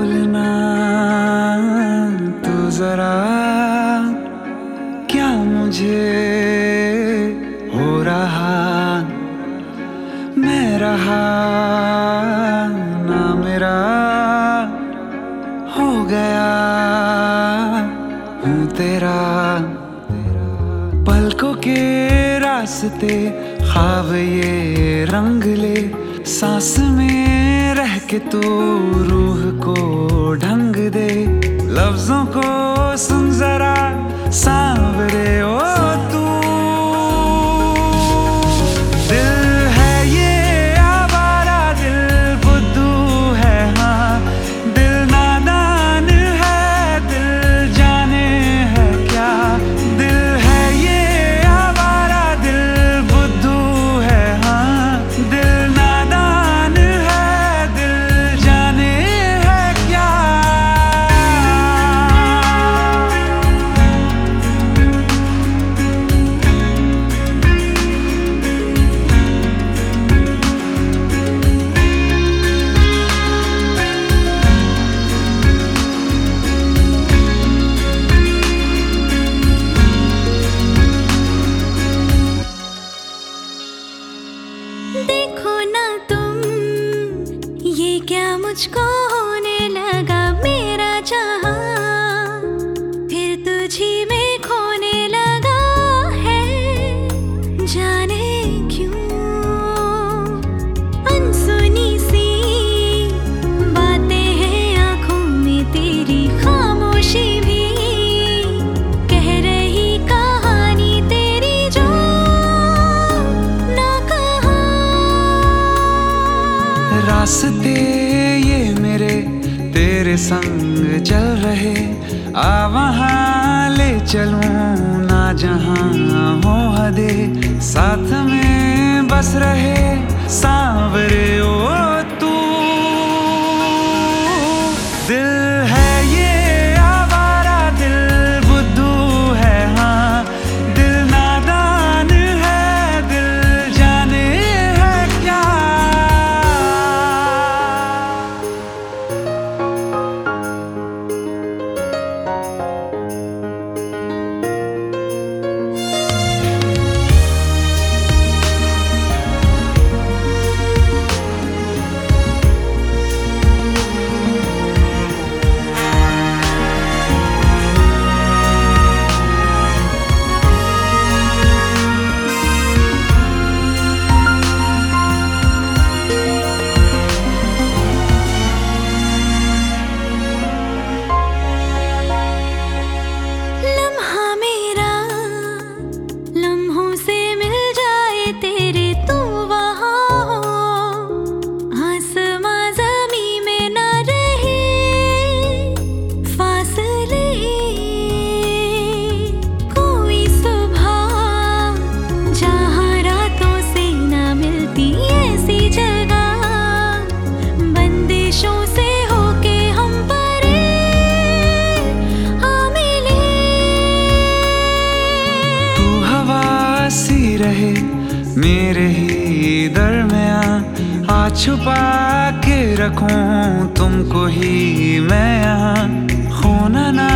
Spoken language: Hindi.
बोलना तो जरा क्या मुझे हो रहा? मेरा रहा ना मेरा हो गया हूँ तेरा। पलकों के रास्ते खाब ये रंग ले, सांस में रह के तू रूह को ढंग दे लफ्जों को सुन रास्ते ये मेरे, तेरे संग चल रहे। आ वहाँ ले चलूँ ना जहाँ हो हदे। साथ में बस रहे, सांवरे ओ दरमिया आ छुपा के रखूँ तुमको ही मैं यहाँ। खोना ना